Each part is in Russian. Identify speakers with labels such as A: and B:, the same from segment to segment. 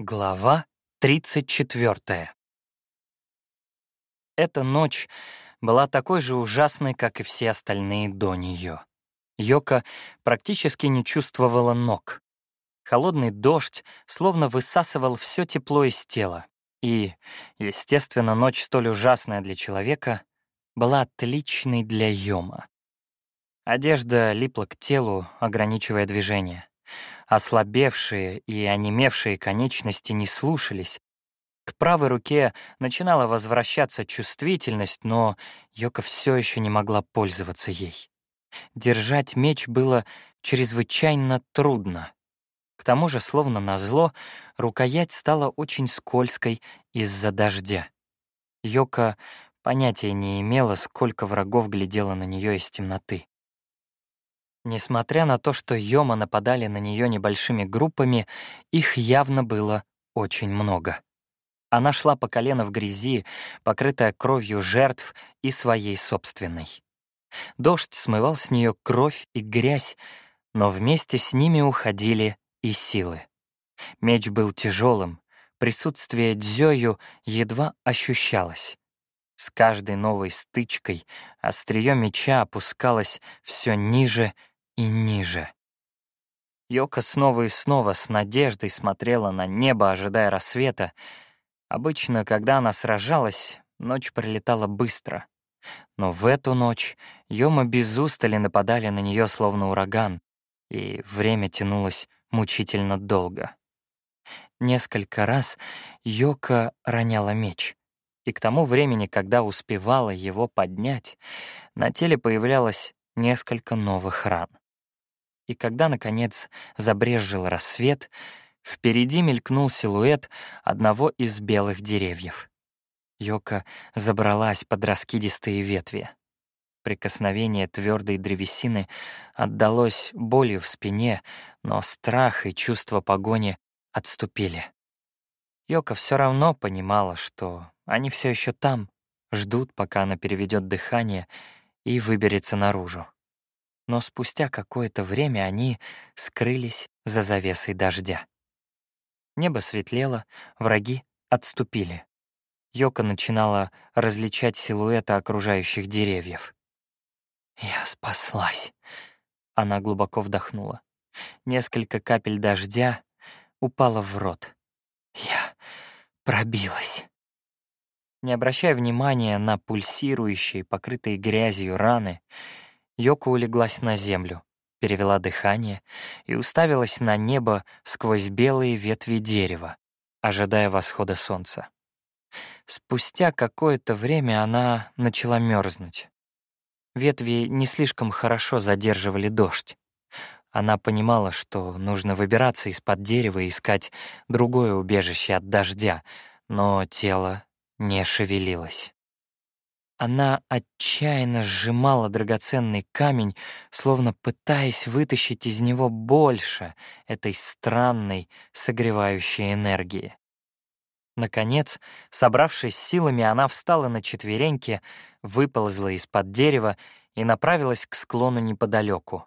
A: Глава 34. Эта ночь была такой же ужасной, как и все остальные до нее. Йока практически не чувствовала ног. Холодный дождь словно высасывал все тепло из тела. И, естественно, ночь столь ужасная для человека была отличной для Йома. Одежда липла к телу, ограничивая движение. Ослабевшие и онемевшие конечности не слушались. К правой руке начинала возвращаться чувствительность, но Йока все еще не могла пользоваться ей. Держать меч было чрезвычайно трудно. К тому же, словно назло, рукоять стала очень скользкой из-за дождя. Йока понятия не имела, сколько врагов глядело на нее из темноты. Несмотря на то, что Йома нападали на нее небольшими группами, их явно было очень много. Она шла по колено в грязи, покрытая кровью жертв и своей собственной. Дождь смывал с нее кровь и грязь, но вместе с ними уходили и силы. Меч был тяжелым, присутствие Дзёю едва ощущалось. С каждой новой стычкой острие меча опускалось все ниже и ниже. Йока снова и снова с надеждой смотрела на небо, ожидая рассвета. Обычно, когда она сражалась, ночь пролетала быстро. Но в эту ночь Йома без устали нападали на нее словно ураган, и время тянулось мучительно долго. Несколько раз Йока роняла меч, и к тому времени, когда успевала его поднять, на теле появлялось несколько новых ран. И когда, наконец, забрезжил рассвет, впереди мелькнул силуэт одного из белых деревьев. Йока забралась под раскидистые ветви. Прикосновение твердой древесины отдалось болью в спине, но страх и чувство погони отступили. Йока все равно понимала, что они все еще там, ждут, пока она переведет дыхание и выберется наружу но спустя какое-то время они скрылись за завесой дождя. Небо светлело, враги отступили. Йока начинала различать силуэты окружающих деревьев. «Я спаслась», — она глубоко вдохнула. Несколько капель дождя упало в рот. «Я пробилась». Не обращая внимания на пульсирующие, покрытые грязью раны, Йоко улеглась на землю, перевела дыхание и уставилась на небо сквозь белые ветви дерева, ожидая восхода солнца. Спустя какое-то время она начала мерзнуть. Ветви не слишком хорошо задерживали дождь. Она понимала, что нужно выбираться из-под дерева и искать другое убежище от дождя, но тело не шевелилось. Она отчаянно сжимала драгоценный камень, словно пытаясь вытащить из него больше этой странной согревающей энергии. Наконец, собравшись силами, она встала на четвереньки, выползла из-под дерева и направилась к склону неподалеку.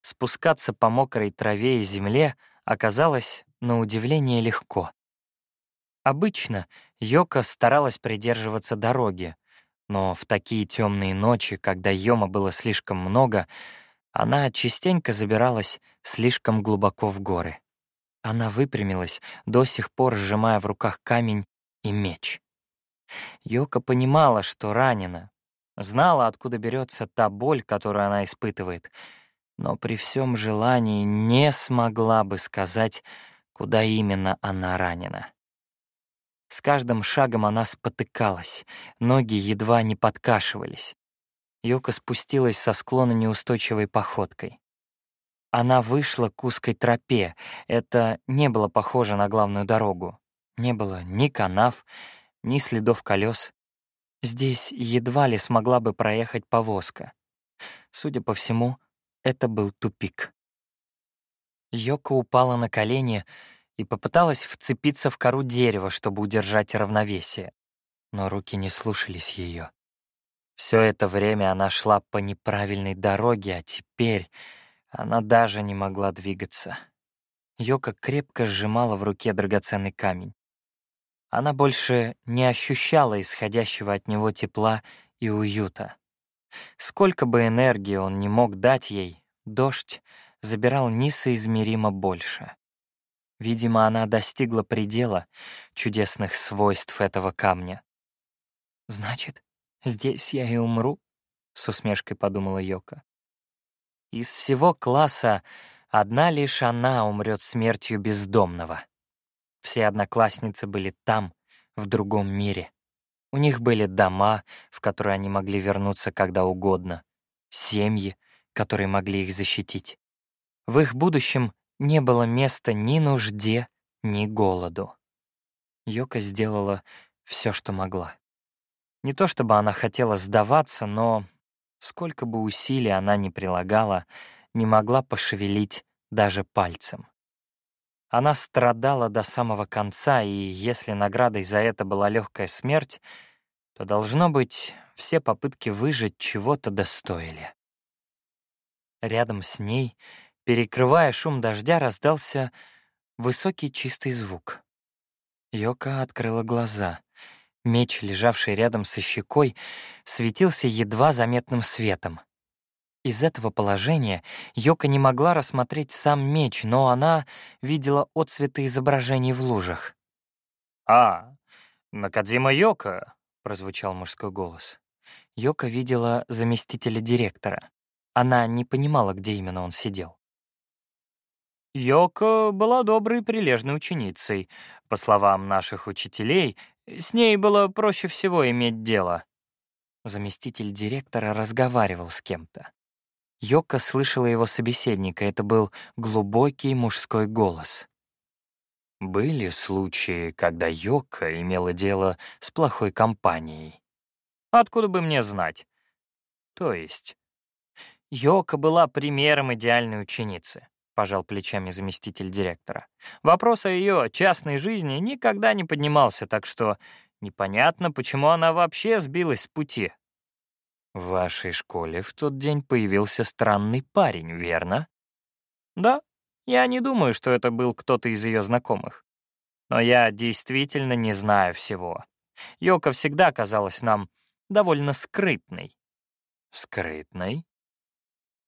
A: Спускаться по мокрой траве и земле оказалось, на удивление, легко. Обычно Йока старалась придерживаться дороги, но в такие темные ночи, когда Йома было слишком много, она частенько забиралась слишком глубоко в горы. Она выпрямилась, до сих пор сжимая в руках камень и меч. Йока понимала, что ранена, знала, откуда берется та боль, которую она испытывает, но при всем желании не смогла бы сказать, куда именно она ранена. С каждым шагом она спотыкалась, ноги едва не подкашивались. Йока спустилась со склона неустойчивой походкой. Она вышла к узкой тропе. Это не было похоже на главную дорогу. Не было ни канав, ни следов колес. Здесь едва ли смогла бы проехать повозка. Судя по всему, это был тупик. Йока упала на колени и попыталась вцепиться в кору дерева, чтобы удержать равновесие. Но руки не слушались ее. Все это время она шла по неправильной дороге, а теперь она даже не могла двигаться. Йока крепко сжимала в руке драгоценный камень. Она больше не ощущала исходящего от него тепла и уюта. Сколько бы энергии он не мог дать ей, дождь забирал несоизмеримо больше. Видимо, она достигла предела чудесных свойств этого камня. «Значит, здесь я и умру?» — с усмешкой подумала Йока. Из всего класса одна лишь она умрет смертью бездомного. Все одноклассницы были там, в другом мире. У них были дома, в которые они могли вернуться когда угодно, семьи, которые могли их защитить. В их будущем не было места ни нужде, ни голоду. Йока сделала все, что могла. Не то чтобы она хотела сдаваться, но сколько бы усилий она ни прилагала, не могла пошевелить даже пальцем. Она страдала до самого конца, и если наградой за это была легкая смерть, то, должно быть, все попытки выжить чего-то достоили. Рядом с ней, перекрывая шум дождя, раздался высокий чистый звук. Йока открыла глаза. Меч, лежавший рядом со щекой, светился едва заметным светом. Из этого положения Йока не могла рассмотреть сам меч, но она видела отцветы изображений в лужах.
B: «А, Накадима Йока!» — прозвучал мужской голос.
A: Йока видела заместителя директора. Она не понимала, где именно он сидел.
B: Йока была доброй и прилежной ученицей. По словам наших учителей, с ней было проще всего иметь дело.
A: Заместитель директора разговаривал с кем-то. Йока слышала его собеседника, это был глубокий мужской голос.
B: Были случаи, когда Йока имела дело с плохой компанией.
A: Откуда бы мне знать?
B: То есть?
A: Йока была примером идеальной ученицы, пожал плечами заместитель директора. Вопрос о ее частной жизни никогда не поднимался, так что непонятно, почему она вообще сбилась с пути.
B: В вашей школе в тот день появился странный парень, верно?
A: Да, я не думаю, что это был кто-то из ее знакомых. Но я действительно не знаю всего. Йока всегда казалась нам довольно скрытной.
B: Скрытной?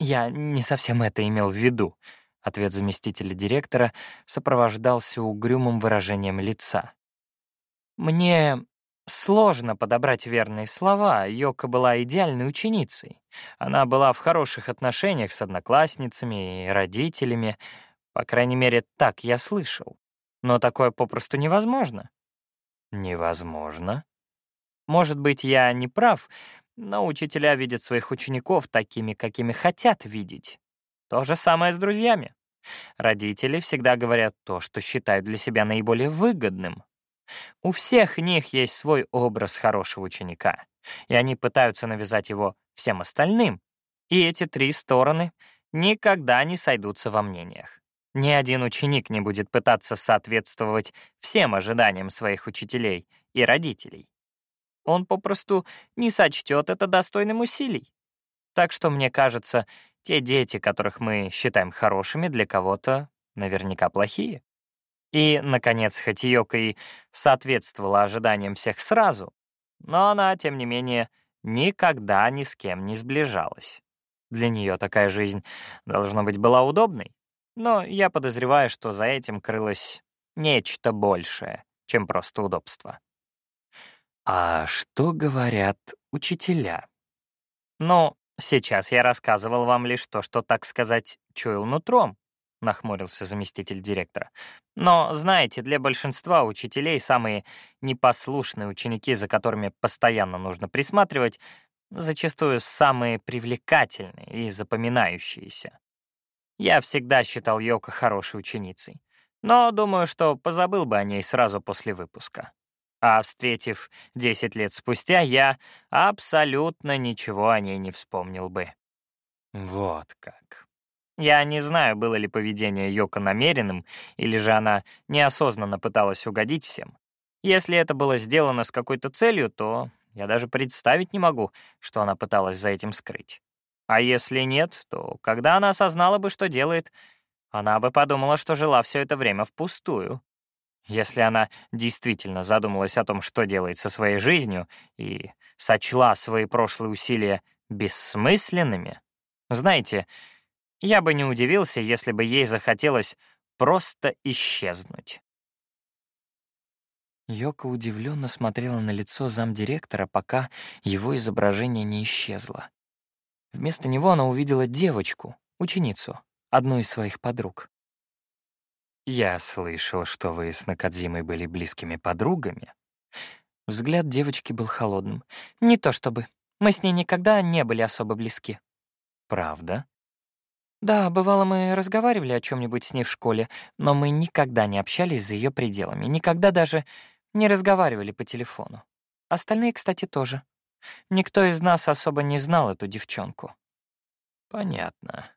A: Я не совсем это имел в виду. Ответ заместителя директора сопровождался угрюмым выражением лица. Мне Сложно подобрать верные слова, Йока была идеальной ученицей. Она была в хороших отношениях с одноклассницами и родителями, по крайней мере, так я слышал. Но такое попросту невозможно.
B: Невозможно?
A: Может быть, я не прав, но учителя видят своих учеников такими, какими хотят видеть. То же самое с друзьями. Родители всегда говорят то, что считают для себя наиболее выгодным, у всех них есть свой образ хорошего ученика, и они пытаются навязать его всем остальным. И эти три стороны никогда не сойдутся во мнениях. Ни один ученик не будет пытаться соответствовать всем ожиданиям своих учителей и родителей. Он попросту не сочтет это достойным усилий. Так что, мне кажется, те дети, которых мы считаем хорошими, для кого-то наверняка плохие. И, наконец, Хатиёка и соответствовала ожиданиям всех сразу, но она, тем не менее, никогда ни с кем не сближалась. Для нее такая жизнь, должно быть, была удобной, но я подозреваю, что за этим крылось нечто большее, чем просто удобство.
B: А что говорят учителя?
A: Ну, сейчас я рассказывал вам лишь то, что, так сказать, чуял нутром, — нахмурился заместитель директора. «Но, знаете, для большинства учителей самые непослушные ученики, за которыми постоянно нужно присматривать, зачастую самые привлекательные и запоминающиеся. Я всегда считал Йоко хорошей ученицей, но думаю, что позабыл бы о ней сразу после выпуска. А встретив 10 лет спустя, я абсолютно ничего о ней не вспомнил бы».
B: «Вот как»,
A: я не знаю, было ли поведение Йока намеренным, или же она неосознанно пыталась угодить всем. Если это было сделано с какой-то целью, то я даже представить не могу, что она пыталась за этим скрыть. А если нет, то когда она осознала бы, что делает,
B: Она бы подумала, что жила все это время впустую. Если она действительно задумалась о том, что делает со своей жизнью, и сочла свои прошлые усилия бессмысленными, знаете, я бы не удивился, если бы ей захотелось просто исчезнуть.
A: Йока удивленно смотрела на лицо замдиректора, пока его изображение не исчезло. Вместо него она увидела девочку, ученицу, одну из своих подруг. «Я слышал, что вы с Накадзимой были близкими подругами». Взгляд девочки был холодным. «Не то чтобы. Мы с ней никогда не были особо близки». «Правда?» «Да, бывало, мы разговаривали о чем нибудь с ней в школе, но мы никогда не общались за ее пределами, никогда даже не разговаривали по телефону. Остальные, кстати, тоже. Никто из нас особо не знал эту девчонку. Понятно.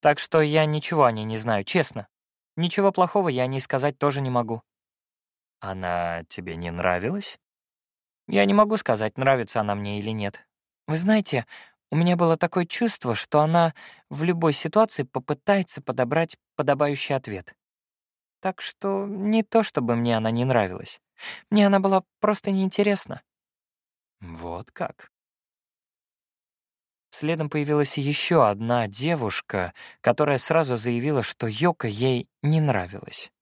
A: Так что я ничего о ней не знаю, честно. Ничего плохого я о ней сказать тоже не могу. Она тебе не нравилась? Я не могу сказать, нравится она мне или нет. Вы знаете, у меня было такое чувство, что она в любой ситуации попытается подобрать подобающий ответ. Так что не то, чтобы мне она не нравилась. Мне она была просто неинтересна. Вот как. Следом появилась еще одна девушка, которая сразу заявила, что Йока ей не нравилась.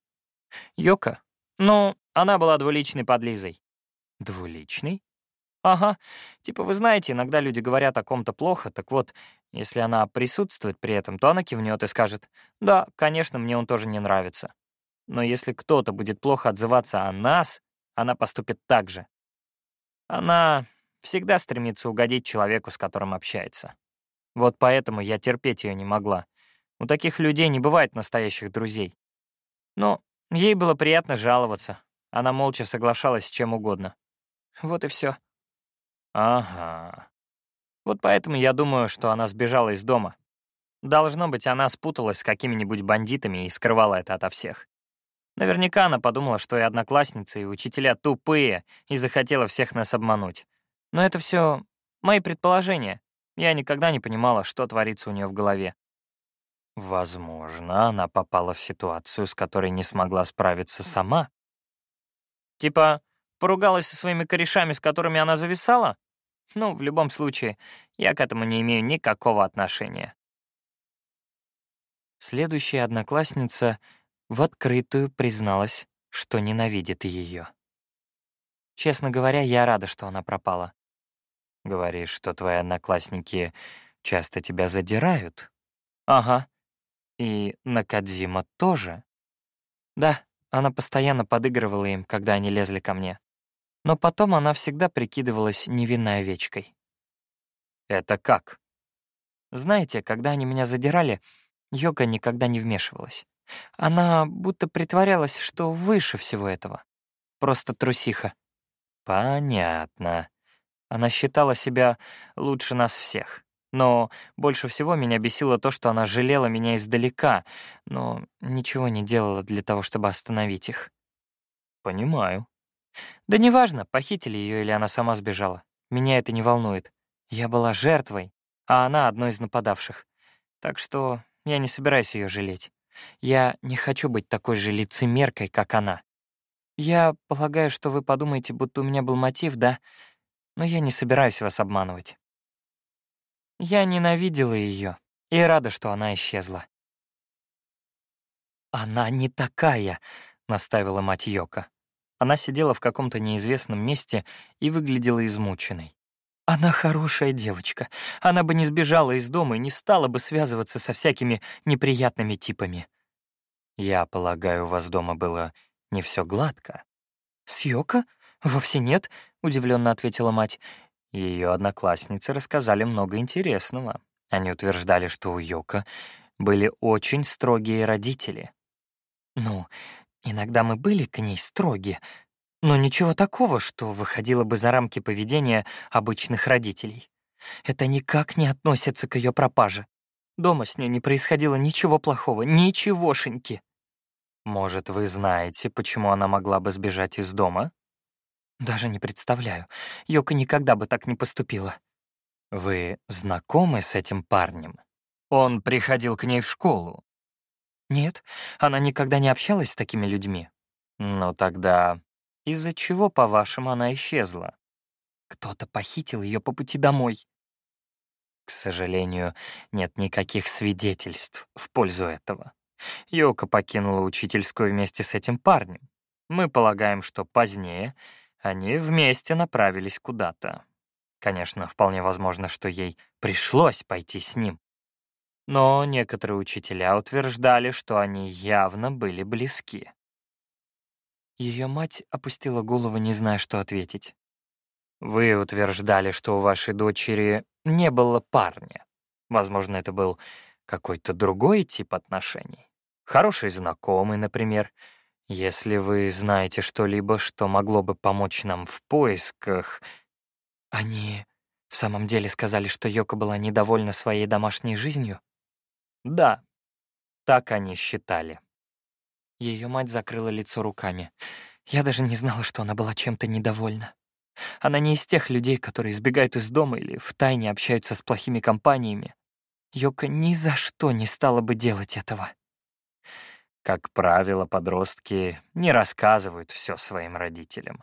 B: Йока? Ну, она была двуличной подлизой.
A: Двуличной?
B: Ага. Типа, вы знаете, иногда люди говорят о ком-то плохо, так вот, если она присутствует при этом, то она кивнет и скажет, «Да, конечно, мне он тоже не нравится». Но если кто-то будет плохо отзываться о нас, она поступит так же. Она всегда стремится угодить человеку, с которым общается. Вот поэтому я терпеть ее не могла. У таких людей не бывает настоящих друзей. Но ей было приятно жаловаться. Она молча соглашалась с чем угодно. Вот и все. Ага. Вот поэтому я думаю, что она сбежала из дома. Должно быть, она спуталась с какими-нибудь бандитами и скрывала это ото всех. Наверняка она подумала, что и одноклассницы, и учителя тупые, и захотела всех нас обмануть. Но это все мои предположения. Я никогда не понимала, что творится у нее в голове.
A: Возможно, она попала в ситуацию, с которой не смогла справиться сама.
B: Типа, поругалась со своими корешами, с которыми она зависала? Ну, в любом случае, я к этому не имею никакого отношения.
A: Следующая одноклассница в открытую призналась, что ненавидит ее. Честно говоря, я рада, что она пропала. Говоришь, что твои одноклассники часто тебя задирают? Ага. И Накадзима тоже? Да, она постоянно подыгрывала им, когда они лезли ко мне. Но потом она всегда прикидывалась невинной овечкой. Это как? Знаете, когда они меня задирали, йога никогда не вмешивалась. Она будто притворялась, что выше всего этого. Просто трусиха. Понятно. Она считала себя лучше нас всех. Но больше всего меня бесило то, что она жалела меня издалека, но ничего не делала для того, чтобы остановить их. Понимаю. Да неважно, похитили ее или она сама сбежала. Меня это не волнует. Я была жертвой, а она одной из нападавших. Так что я не собираюсь ее жалеть. Я не хочу быть такой же лицемеркой, как она. Я полагаю, что вы подумаете, будто у меня был мотив, да? Но я не собираюсь вас обманывать. Я ненавидела ее и рада, что она исчезла. «Она не такая», — наставила мать Йока. Она сидела в каком-то неизвестном месте и выглядела измученной. Она хорошая девочка. Она бы не сбежала из дома и не стала бы связываться со всякими неприятными типами. Я полагаю, у вас дома было не все гладко. С Йоко? Вовсе нет, удивленно ответила мать. Ее одноклассницы рассказали много интересного. Они утверждали, что у Йока были очень строгие родители. Ну, иногда мы были к ней строги, но ничего такого, что выходило бы за рамки поведения обычных родителей. Это никак не относится к ее пропаже. Дома с ней не происходило ничего плохого, ничегошеньки. Может, вы знаете, почему она могла бы сбежать из дома? Даже не представляю. Йока никогда бы так не поступила. Вы знакомы с этим парнем? Он приходил к ней в школу.
B: Нет, она никогда не общалась с такими людьми.
A: Ну тогда из-за чего, по-вашему, она исчезла?
B: Кто-то похитил ее по пути домой.
A: К сожалению, нет никаких свидетельств в пользу этого. Йока покинула учительскую вместе с этим парнем. Мы полагаем, что позднее они вместе направились куда-то. Конечно, вполне возможно, что ей пришлось пойти с ним. Но некоторые учителя утверждали, что они явно были близки.
B: Ее мать опустила голову, не зная, что ответить.
A: «Вы утверждали, что у вашей дочери не было парня. Возможно, это был какой-то другой тип отношений. Хороший знакомый, например. Если вы знаете что-либо, что могло бы помочь нам в поисках...»
B: «Они в самом деле сказали, что Йока была недовольна своей домашней жизнью?»
A: «Да, так они считали».
B: Ее мать закрыла лицо руками. Я даже не знала, что она была чем-то недовольна. Она не из тех людей, которые избегают из дома или втайне общаются с плохими компаниями. Йока ни за что не стала бы делать этого.
A: Как правило, подростки не рассказывают все своим родителям.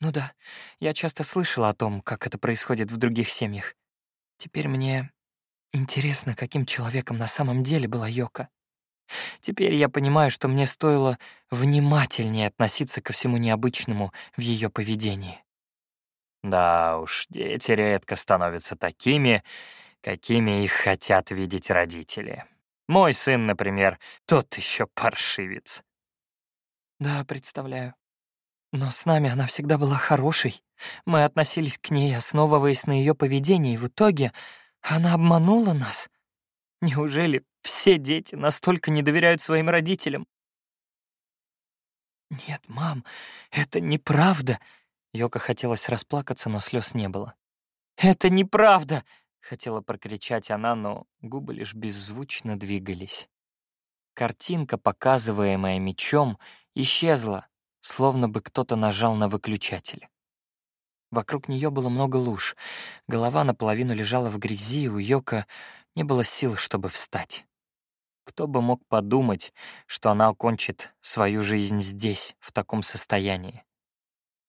B: Ну да, я часто слышала о том, как это происходит в других семьях. Теперь мне интересно, каким человеком на самом деле была Йока. Теперь я понимаю, что мне стоило внимательнее относиться ко всему необычному в ее поведении.
A: Да уж, дети редко становятся такими, какими их хотят видеть родители. Мой сын, например, тот еще паршивец.
B: Да, представляю. Но с нами она всегда была хорошей. Мы относились к ней, основываясь на ее поведении, и в итоге она обманула нас. Неужели все дети настолько не доверяют своим родителям? «Нет, мам, это неправда!» Йока хотелось расплакаться, но слез не было. «Это неправда!» — хотела прокричать она, но губы лишь беззвучно двигались. Картинка, показываемая мечом, исчезла, словно бы кто-то нажал на выключатель. Вокруг нее было много луж. Голова наполовину лежала в грязи, у Йока не было сил, чтобы встать. Кто бы мог подумать, что она окончит свою жизнь здесь, в таком состоянии?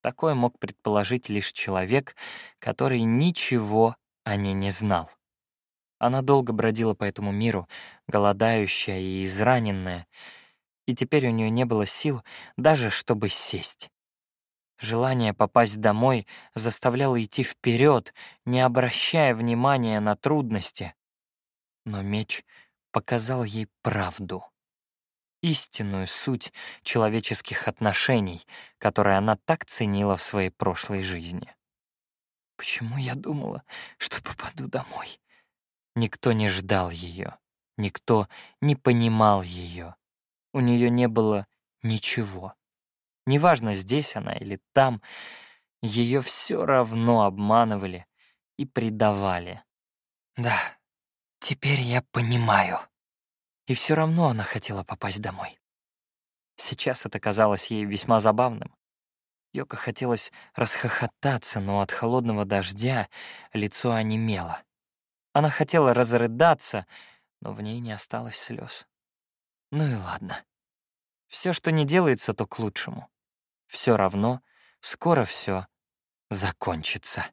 B: Такое мог предположить лишь человек, который ничего ней не знал. Она долго бродила по этому миру, голодающая и израненная, и теперь у нее не было сил даже, чтобы сесть. Желание попасть домой заставляло идти вперед, не обращая внимания на трудности. Но меч показал ей правду. Истинную суть человеческих отношений, которые она так ценила в своей прошлой жизни. Почему я думала, что попаду домой? Никто не ждал ее, никто не понимал ее. У нее не было ничего. Неважно, здесь она или там, ее все равно обманывали и предавали. Да, теперь я понимаю. И все равно она хотела попасть домой. Сейчас это казалось ей весьма забавным. Йока хотелось расхохотаться, но от холодного дождя лицо онемело. Она хотела разрыдаться, но в ней не осталось слез. Ну и ладно. Все, что не делается, то к лучшему. Все равно скоро все закончится.